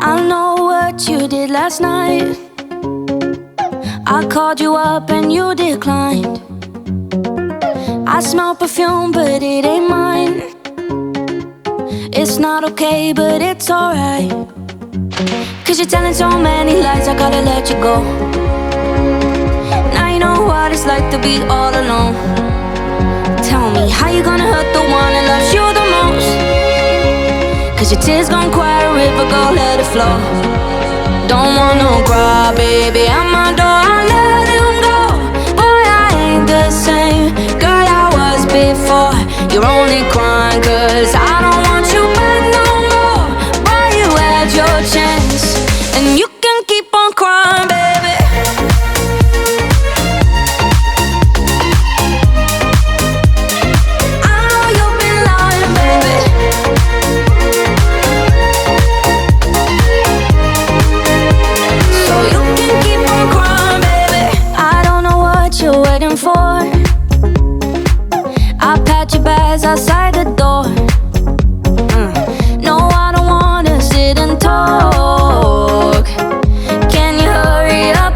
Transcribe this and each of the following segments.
I know what you did last night. I called you up and you declined. I smell perfume, but it ain't mine. It's not okay, but it's alright. Cause you're telling so many lies, I gotta let you go. Like to be all alone. Tell me, how you gonna hurt the one that loves you the most? Cause your tears gon' quiet a river, go let it flow. Don't want no cry, baby. I'm my door, I let him go. Boy, I ain't the same girl I was before. You're only crying cause I don't want you back no more. Boy, you had your chance, and you can keep on crying, baby. You're for. I pat your bags outside the door. Mm. No, I don't wanna sit and talk. Can you hurry up?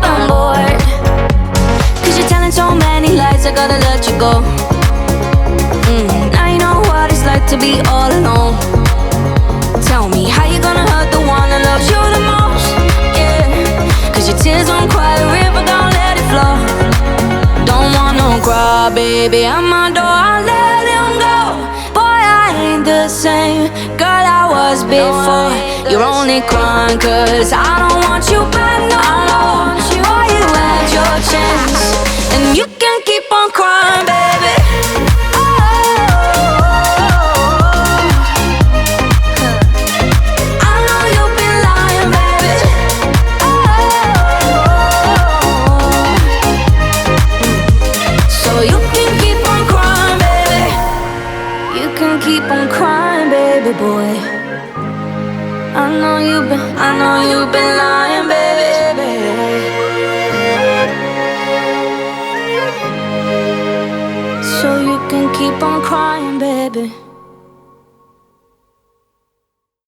You're telling so many lies, I gotta let you go. Baby. I'm my door, I let him go. Boy, I ain't the same girl I was before. You're only crying cause I don't want you back no boy. I know you've been, I know you've been lying, baby. So you can keep on crying, baby.